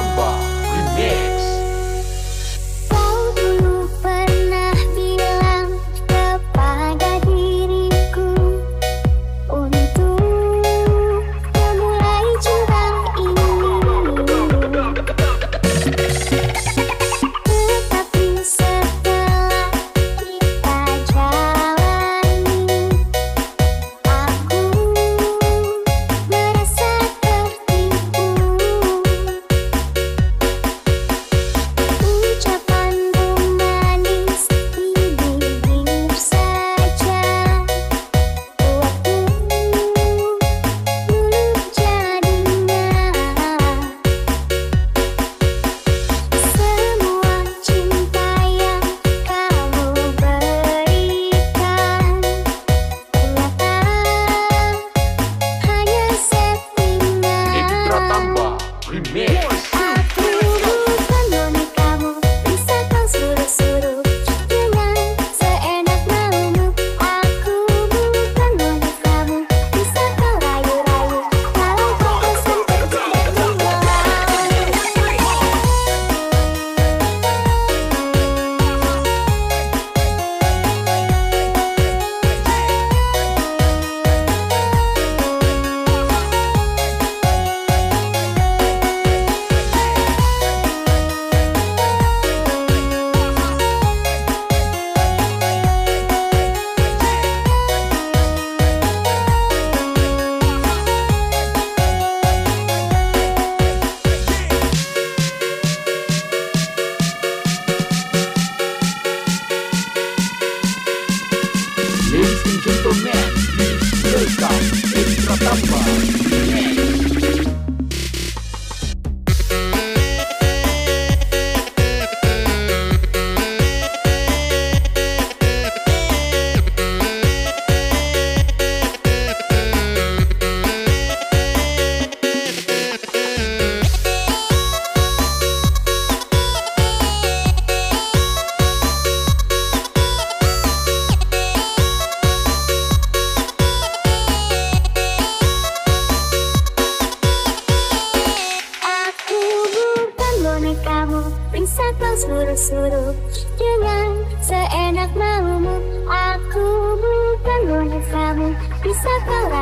Samba Remix.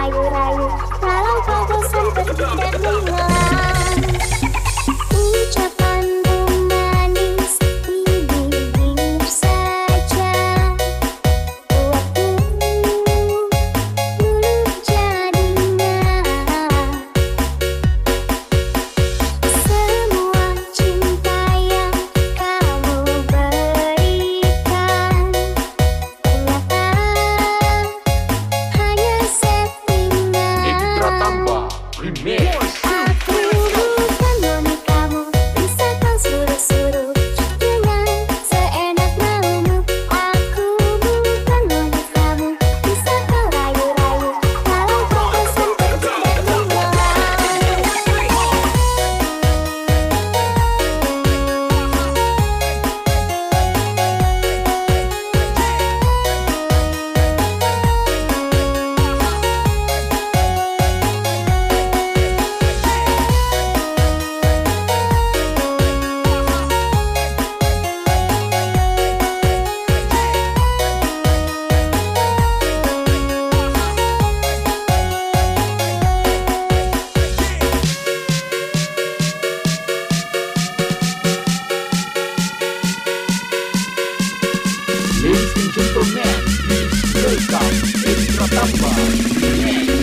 rayu-rayu. Kalau kau bosan pergi dan two. Pampa.